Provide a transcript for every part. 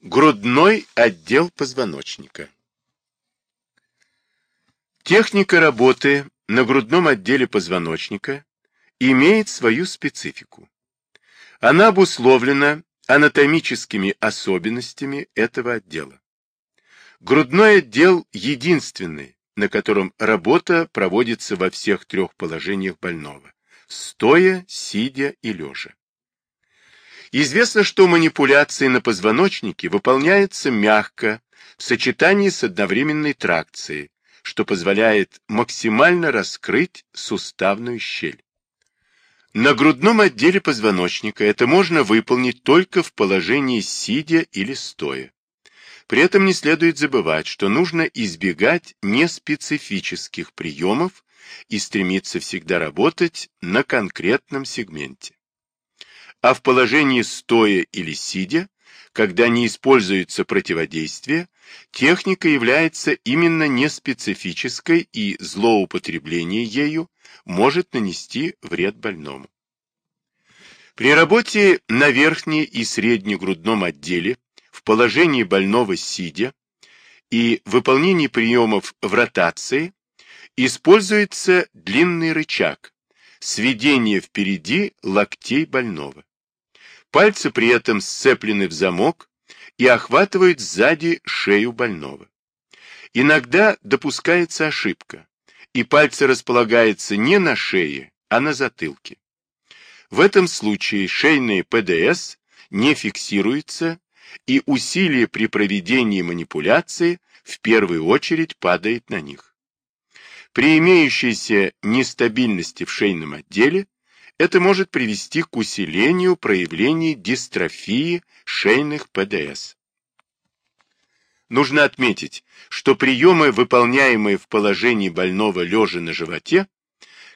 Грудной отдел позвоночника. Техника работы на грудном отделе позвоночника имеет свою специфику. Она обусловлена анатомическими особенностями этого отдела. Грудной отдел единственный, на котором работа проводится во всех трех положениях больного – стоя, сидя и лежа. Известно, что манипуляции на позвоночнике выполняются мягко, в сочетании с одновременной тракцией, что позволяет максимально раскрыть суставную щель. На грудном отделе позвоночника это можно выполнить только в положении сидя или стоя. При этом не следует забывать, что нужно избегать неспецифических приемов и стремиться всегда работать на конкретном сегменте а в положении стоя или сидя, когда не используется противодействие, техника является именно неспецифической и злоупотребление ею может нанести вред больному. При работе на верхней и среднегрудном отделе в положении больного сидя и выполнении приемов в ротации используется длинный рычаг, сведение впереди локтей больного. Пальцы при этом сцеплены в замок и охватывают сзади шею больного. Иногда допускается ошибка, и пальцы располагаются не на шее, а на затылке. В этом случае шейные ПДС не фиксируются, и усилие при проведении манипуляции в первую очередь падает на них. При имеющейся нестабильности в шейном отделе это может привести к усилению проявлений дистрофии шейных ПДС. Нужно отметить, что приемы, выполняемые в положении больного лежа на животе,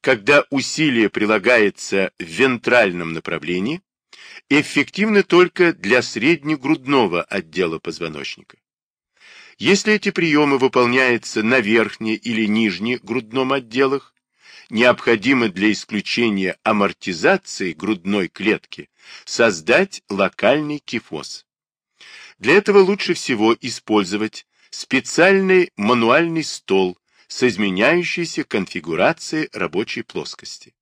когда усилие прилагается в вентральном направлении, эффективны только для среднегрудного отдела позвоночника. Если эти приемы выполняются на верхней или нижней грудном отделах, необходимо для исключения амортизации грудной клетки создать локальный кифоз. Для этого лучше всего использовать специальный мануальный стол с изменяющейся конфигурацией рабочей плоскости.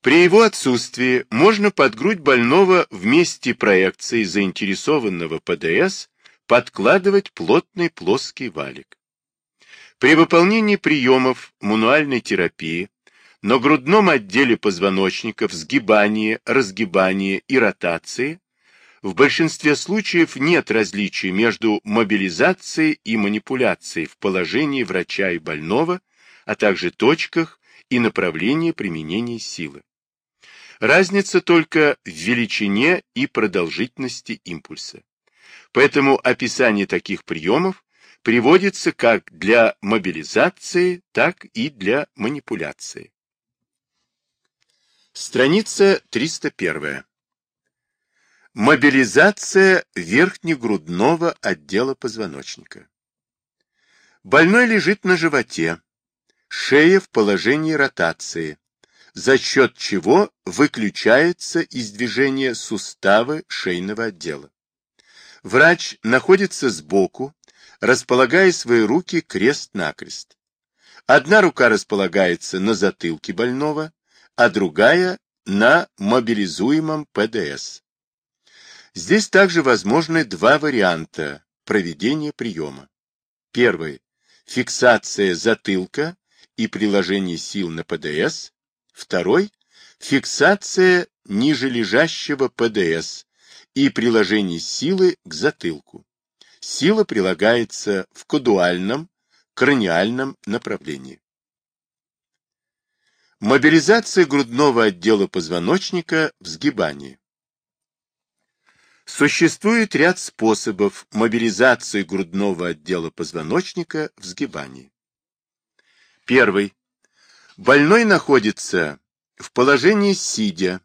При его отсутствии можно под грудь больного в месте проекции заинтересованного ПДС подкладывать плотный плоский валик. При выполнении приемов мануальной терапии на грудном отделе позвоночника в сгибании, разгибании и ротации в большинстве случаев нет различий между мобилизацией и манипуляцией в положении врача и больного, а также точках и направлении применения силы. Разница только в величине и продолжительности импульса. Поэтому описание таких приемов приводится как для мобилизации, так и для манипуляции. Страница 301. Мобилизация верхнегрудного отдела позвоночника. Больной лежит на животе, шея в положении ротации, за счет чего выключаются из движения суставы шейного отдела. Врач находится сбоку, располагая свои руки крест-накрест. Одна рука располагается на затылке больного, а другая на мобилизуемом ПДС. Здесь также возможны два варианта проведения приема. Первый – фиксация затылка и приложение сил на ПДС. Второй – фиксация ниже лежащего ПДС и приложение силы к затылку. Сила прилагается в кодуальном, краниальном направлении. Мобилизация грудного отдела позвоночника в сгибании. Существует ряд способов мобилизации грудного отдела позвоночника в сгибании. Первый. Больной находится в положении сидя,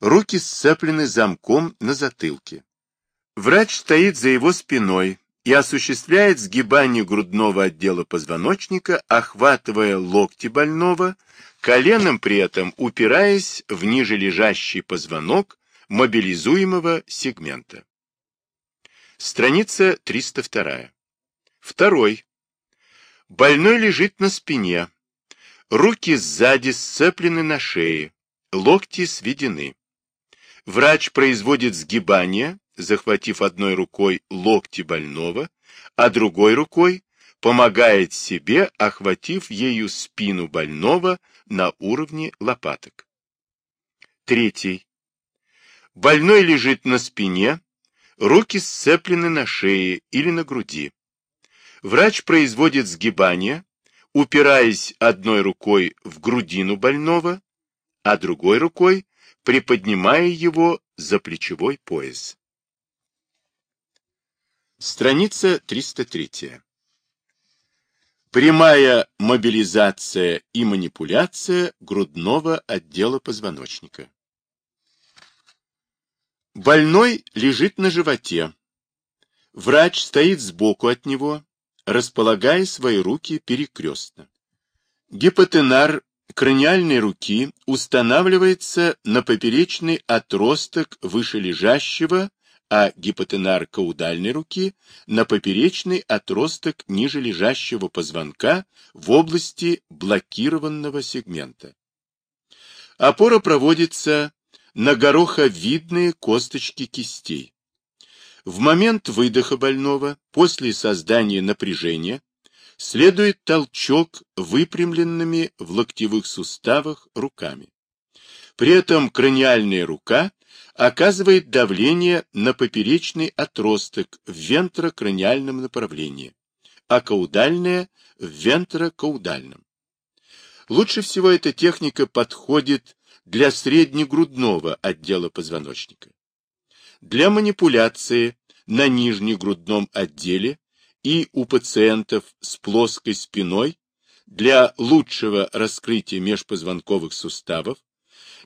руки сцеплены замком на затылке. Врач стоит за его спиной и осуществляет сгибание грудного отдела позвоночника, охватывая локти больного, коленом при этом упираясь в ниже лежащий позвонок мобилизуемого сегмента. Страница 302. Второй. Больной лежит на спине. Руки сзади сцеплены на шее. Локти сведены. Врач производит сгибание, захватив одной рукой локти больного, а другой рукой помогает себе, охватив ею спину больного на уровне лопаток. Третий. Больной лежит на спине, руки сцеплены на шее или на груди. Врач производит сгибание, упираясь одной рукой в грудину больного, а другой рукой приподнимая его за плечевой пояс. Страница 303. Прямая мобилизация и манипуляция грудного отдела позвоночника. Больной лежит на животе. Врач стоит сбоку от него, располагая свои руки перекрестно. Гипотенар краниальной руки устанавливается на поперечный отросток вышележащего, а гипотенар каудальной руки на поперечный отросток нижележащего позвонка в области блокированного сегмента. Опора проводится на гороховидные косточки кистей. В момент выдоха больного, после создания напряжения, следует толчок выпрямленными в локтевых суставах руками. При этом краниальная рука оказывает давление на поперечный отросток в вентрокраниальном направлении, а каудальная – в вентрокаудальном. Лучше всего эта техника подходит для среднегрудного отдела позвоночника. Для манипуляции на нижнегрудном отделе и у пациентов с плоской спиной для лучшего раскрытия межпозвонковых суставов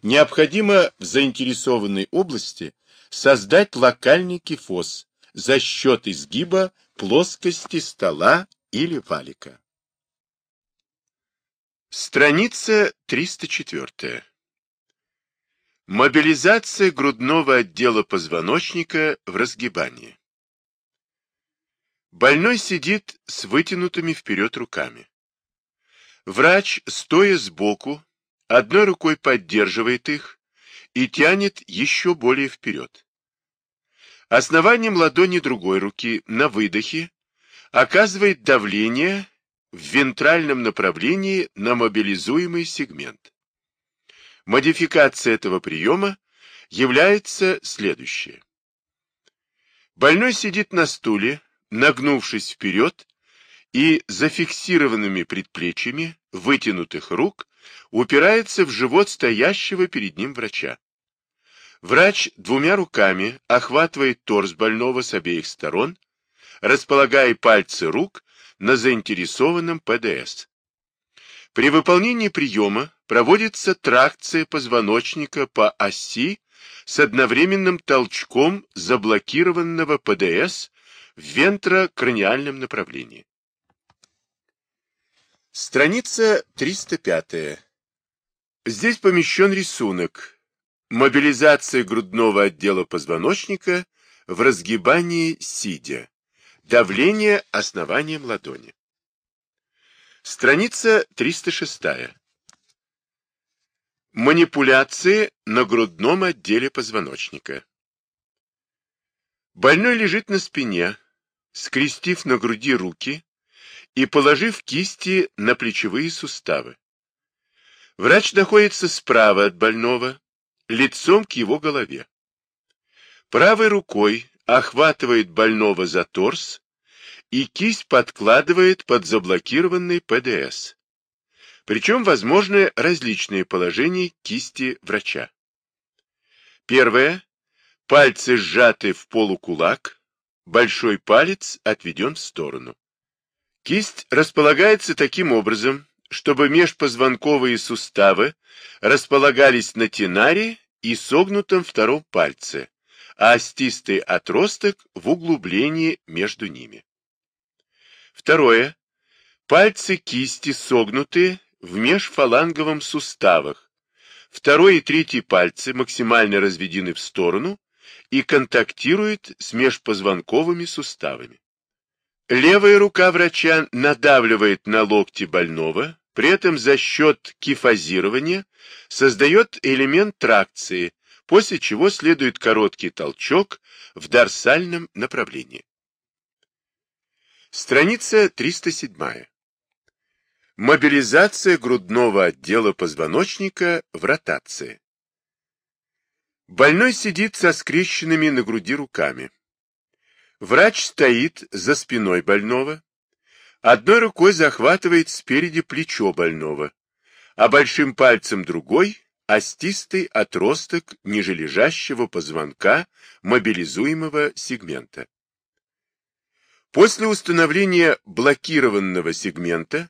необходимо в заинтересованной области создать локальный кифоз за счет изгиба плоскости стола или валика. Страница 304. Мобилизация грудного отдела позвоночника в разгибании. Больной сидит с вытянутыми вперед руками. Врач, стоя сбоку, одной рукой поддерживает их и тянет еще более вперед. Основанием ладони другой руки на выдохе оказывает давление в вентральном направлении на мобилизуемый сегмент. Модификация этого приема является следующая. Больной сидит на стуле, нагнувшись вперед, и зафиксированными предплечьями вытянутых рук упирается в живот стоящего перед ним врача. Врач двумя руками охватывает торс больного с обеих сторон, располагая пальцы рук на заинтересованном ПДС. При выполнении приема проводится тракция позвоночника по оси с одновременным толчком заблокированного ПДС в вентрокраниальном направлении. Страница 305. Здесь помещен рисунок. Мобилизация грудного отдела позвоночника в разгибании сидя. Давление основанием ладони. Страница 306. Манипуляции на грудном отделе позвоночника. Больной лежит на спине, скрестив на груди руки и положив кисти на плечевые суставы. Врач находится справа от больного, лицом к его голове. Правой рукой охватывает больного за торс и кисть подкладывает под заблокированный ПДС. Причем возможны различные положения кисти врача. Первое. Пальцы сжаты в полукулак, большой палец отведен в сторону. Кисть располагается таким образом, чтобы межпозвонковые суставы располагались на тенаре и согнутом втором пальце, а остистый отросток в углублении между ними. Второе. Пальцы кисти согнуты в межфаланговом суставах. Второй и третий пальцы максимально разведены в сторону и контактирует с межпозвонковыми суставами. Левая рука врача надавливает на локти больного, при этом за счет кифозирования создает элемент тракции, после чего следует короткий толчок в дорсальном направлении. Страница 307. Мобилизация грудного отдела позвоночника в ротации. Больной сидит со скрещенными на груди руками. Врач стоит за спиной больного, одной рукой захватывает спереди плечо больного, а большим пальцем другой – остистый отросток нижележащего позвонка мобилизуемого сегмента. После установления блокированного сегмента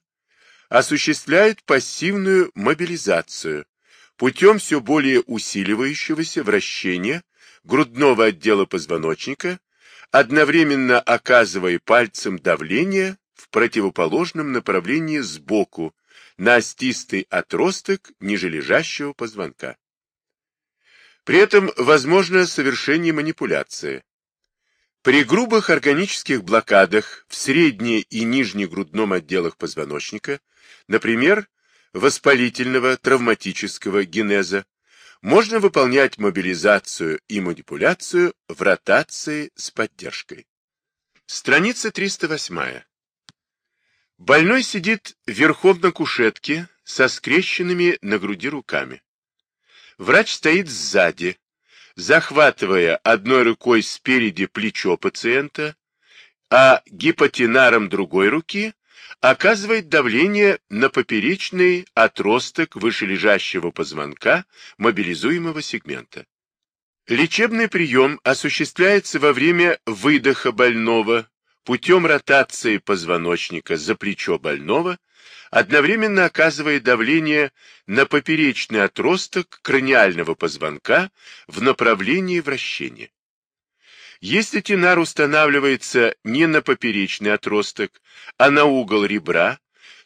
осуществляет пассивную мобилизацию путем все более усиливающегося вращения грудного отдела позвоночника одновременно оказывая пальцем давление в противоположном направлении сбоку на остистый отросток нижележащего позвонка. При этом возможно совершение манипуляции. При грубых органических блокадах в средне- и нижнегрудном отделах позвоночника, например, воспалительного травматического генеза, можно выполнять мобилизацию и манипуляцию в ротации с поддержкой. Страница 308. Больной сидит верхом на кушетке со скрещенными на груди руками. Врач стоит сзади, захватывая одной рукой спереди плечо пациента, а гипотенаром другой руки оказывает давление на поперечный отросток вышележащего позвонка мобилизуемого сегмента. Лечебный прием осуществляется во время выдоха больного путем ротации позвоночника за плечо больного, одновременно оказывая давление на поперечный отросток краниального позвонка в направлении вращения. Если тенар устанавливается не на поперечный отросток, а на угол ребра,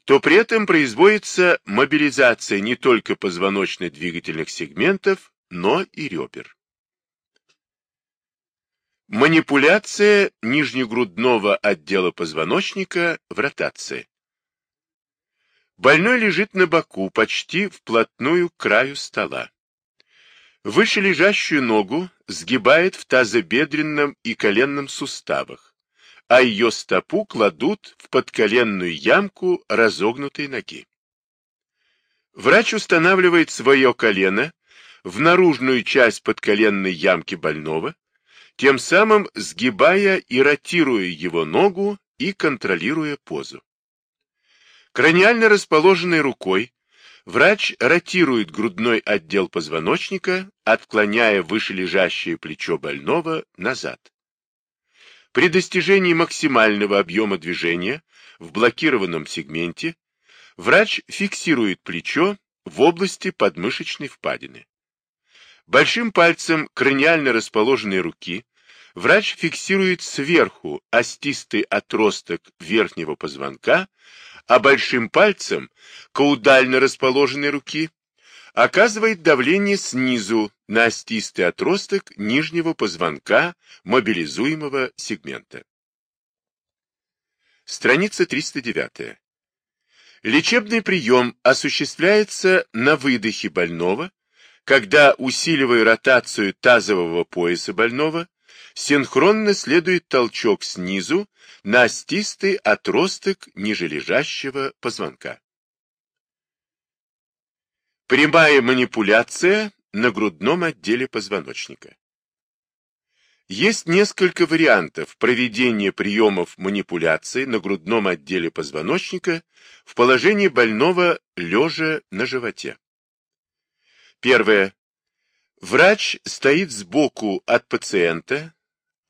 то при этом производится мобилизация не только позвоночно-двигательных сегментов, но и ребер. Манипуляция нижнегрудного отдела позвоночника в ротации. Больной лежит на боку почти вплотную к краю стола. Вышележащую ногу сгибает в тазобедренном и коленном суставах, а ее стопу кладут в подколенную ямку разогнутой ноги. Врач устанавливает свое колено в наружную часть подколенной ямки больного, тем самым сгибая и ротируя его ногу и контролируя позу. Краниально расположенной рукой Врач ротирует грудной отдел позвоночника, отклоняя вышележащее плечо больного назад. При достижении максимального объема движения в блокированном сегменте врач фиксирует плечо в области подмышечной впадины. Большим пальцем краниально расположенной руки врач фиксирует сверху остистый отросток верхнего позвонка, а большим пальцем каудально расположенной руки оказывает давление снизу на остистый отросток нижнего позвонка мобилизуемого сегмента. Страница 309. Лечебный прием осуществляется на выдохе больного, когда, усиливая ротацию тазового пояса больного, синхронно следует толчок снизу на остистый отросток нижележащего позвонка. Прямая манипуляция на грудном отделе позвоночника. Есть несколько вариантов проведения приемов манипуляции на грудном отделе позвоночника в положении больного лежа на животе. Первое. Врач стоит сбоку от пациента,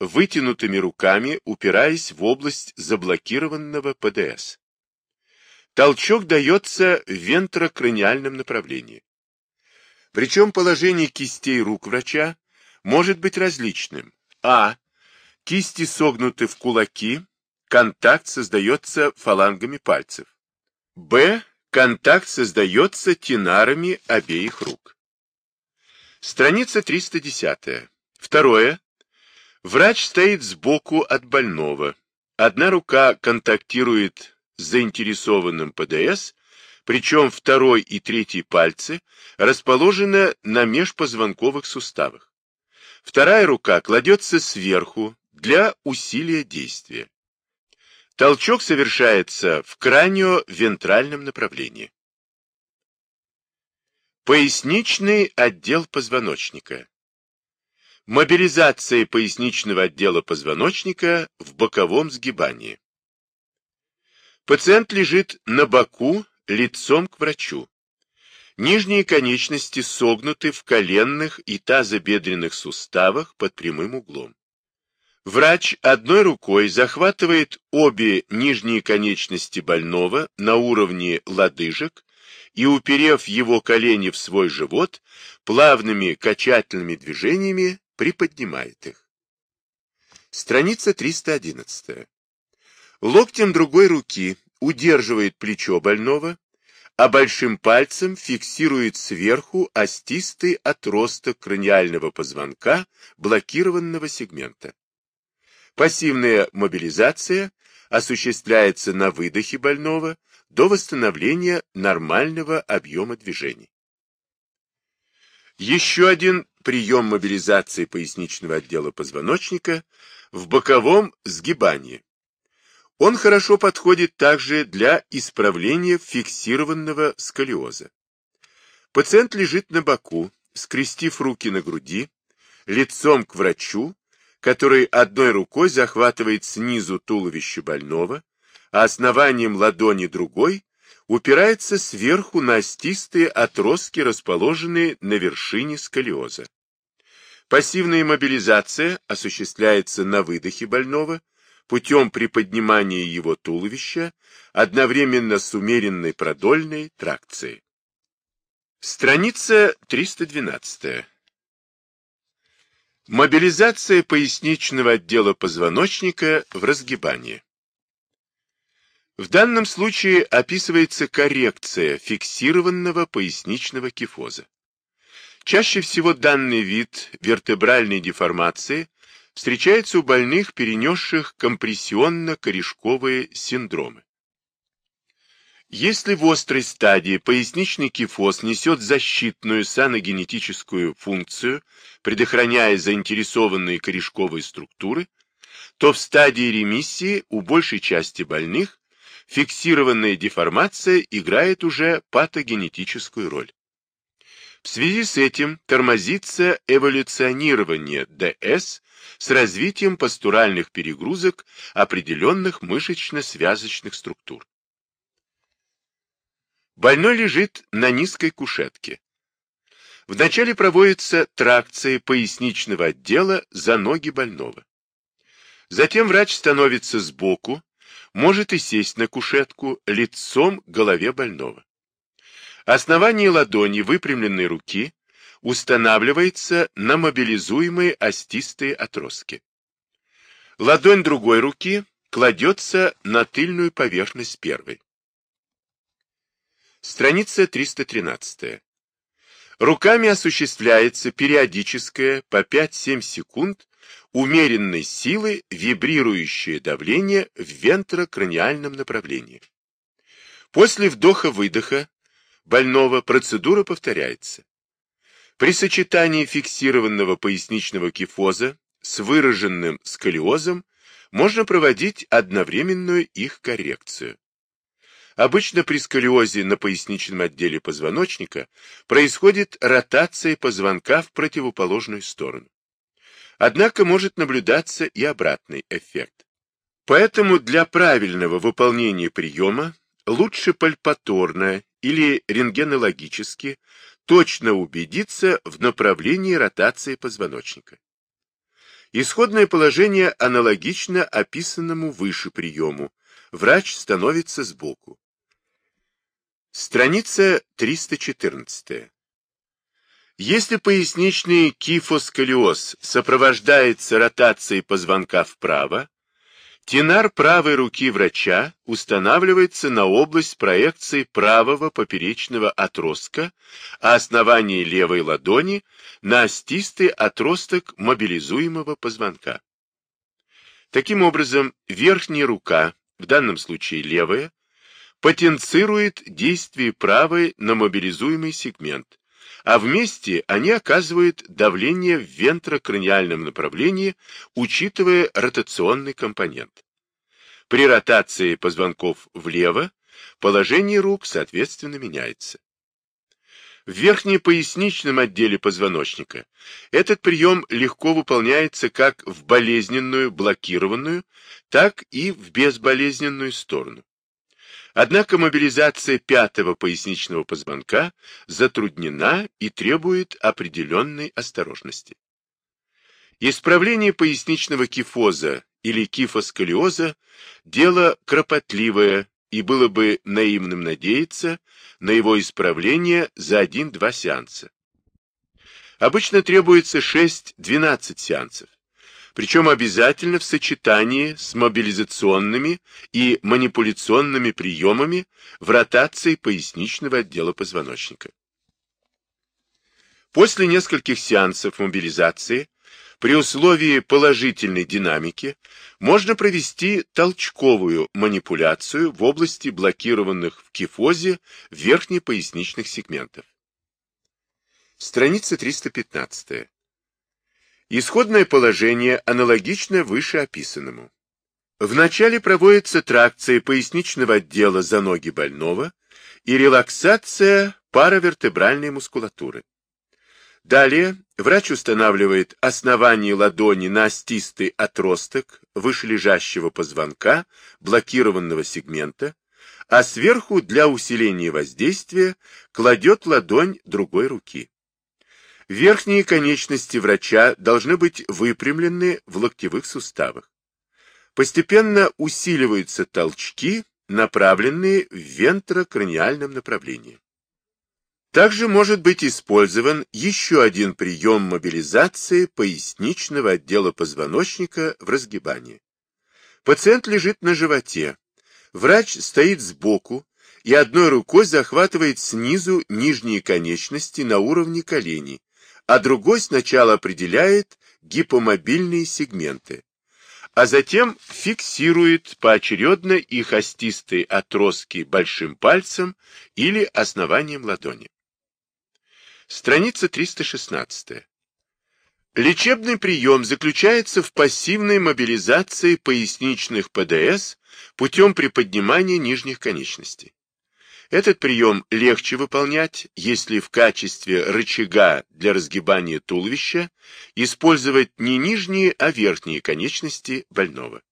вытянутыми руками упираясь в область заблокированного ПДС. Толчок дается в вентрокраниальном направлении. Причем положение кистей рук врача может быть различным. А. Кисти согнуты в кулаки, контакт создается фалангами пальцев. Б. Контакт создается тенарами обеих рук. Страница 310. Второе. Врач стоит сбоку от больного. Одна рука контактирует с заинтересованным ПДС, причем второй и третий пальцы расположены на межпозвонковых суставах. Вторая рука кладется сверху для усилия действия. Толчок совершается в кранио-вентральном направлении. Поясничный отдел позвоночника. Мобилизация поясничного отдела позвоночника в боковом сгибании. Пациент лежит на боку лицом к врачу. Нижние конечности согнуты в коленных и тазобедренных суставах под прямым углом. Врач одной рукой захватывает обе нижние конечности больного на уровне лодыжек и, уперев его колени в свой живот, плавными качательными движениями приподнимает их. Страница 311. Локтем другой руки удерживает плечо больного, а большим пальцем фиксирует сверху остистый отросток краниального позвонка блокированного сегмента. Пассивная мобилизация осуществляется на выдохе больного до восстановления нормального объема движений. Еще один прием мобилизации поясничного отдела позвоночника в боковом сгибании. Он хорошо подходит также для исправления фиксированного сколиоза. Пациент лежит на боку, скрестив руки на груди, лицом к врачу, который одной рукой захватывает снизу туловище больного, а основанием ладони другой упирается сверху на остистые отростки, расположенные на вершине сколиоза. Пассивная мобилизация осуществляется на выдохе больного путем приподнимания его туловища одновременно с умеренной продольной тракцией. Страница 312. Мобилизация поясничного отдела позвоночника в разгибании. В данном случае описывается коррекция фиксированного поясничного кифоза. Чаще всего данный вид вертебральной деформации встречается у больных, перенесших компрессионно-корешковые синдромы. Если в острой стадии поясничный кифоз несет защитную саногенетическую функцию, предохраняя заинтересованные корешковые структуры, то в стадии ремиссии у большей части больных фиксированная деформация играет уже патогенетическую роль. В связи с этим тормозится эволюционирование ДС с развитием постуральных перегрузок определенных мышечно-связочных структур. Больной лежит на низкой кушетке. Вначале проводится тракция поясничного отдела за ноги больного. Затем врач становится сбоку, может и сесть на кушетку лицом к голове больного. Основание ладони выпрямленной руки устанавливается на мобилизуемые остистые отростки. Ладонь другой руки кладется на тыльную поверхность первой. Страница 313. Руками осуществляется периодическое по 5-7 секунд умеренной силы вибрирующее давление в вентрокраниальном направлении. После вдоха-выдоха больного процедура повторяется. При сочетании фиксированного поясничного кифоза с выраженным сколиозом можно проводить одновременную их коррекцию. Обычно при сколиозе на поясничном отделе позвоночника происходит ротация позвонка в противоположную сторону. Однако может наблюдаться и обратный эффект. Поэтому для правильного выполнения приема лучше пальпаторно или рентгенологически точно убедиться в направлении ротации позвоночника. Исходное положение аналогично описанному выше приему. Врач становится сбоку. Страница 314. Если поясничный кифосколиоз сопровождается ротацией позвонка вправо, тенар правой руки врача устанавливается на область проекции правого поперечного отростка, а основание левой ладони на остистый отросток мобилизуемого позвонка. Таким образом, верхняя рука, в данном случае левая, потенцирует действие правой на мобилизуемый сегмент, а вместе они оказывают давление в вентрокраниальном направлении, учитывая ротационный компонент. При ротации позвонков влево положение рук, соответственно, меняется. В верхнепоясничном отделе позвоночника этот прием легко выполняется как в болезненную, блокированную, так и в безболезненную сторону. Однако мобилизация пятого поясничного позвонка затруднена и требует определенной осторожности. Исправление поясничного кифоза или кифосколиоза – дело кропотливое, и было бы наивным надеяться на его исправление за один-два сеанса. Обычно требуется 6-12 сеансов, причем обязательно в сочетании с мобилизационными и манипуляционными приемами в ротации поясничного отдела позвоночника. После нескольких сеансов мобилизации при условии положительной динамики можно провести толчковую манипуляцию в области блокированных в кифозе верхнепоясничных сегментов. Страница 315. Исходное положение аналогично вышеописанному. Вначале проводится тракция поясничного отдела за ноги больного и релаксация паравертебральной мускулатуры. Далее врач устанавливает основание ладони на остистый отросток вышележащего позвонка, блокированного сегмента, а сверху для усиления воздействия кладет ладонь другой руки. Верхние конечности врача должны быть выпрямлены в локтевых суставах. Постепенно усиливаются толчки, направленные в вентрокраниальном направлении. Также может быть использован еще один прием мобилизации поясничного отдела позвоночника в разгибании. Пациент лежит на животе. Врач стоит сбоку и одной рукой захватывает снизу нижние конечности на уровне коленей, а другой сначала определяет гипомобильные сегменты, а затем фиксирует поочередно их остистые отростки большим пальцем или основанием ладони. Страница 316. Лечебный прием заключается в пассивной мобилизации поясничных ПДС путем приподнимания нижних конечностей. Этот прием легче выполнять, если в качестве рычага для разгибания туловища использовать не нижние, а верхние конечности больного.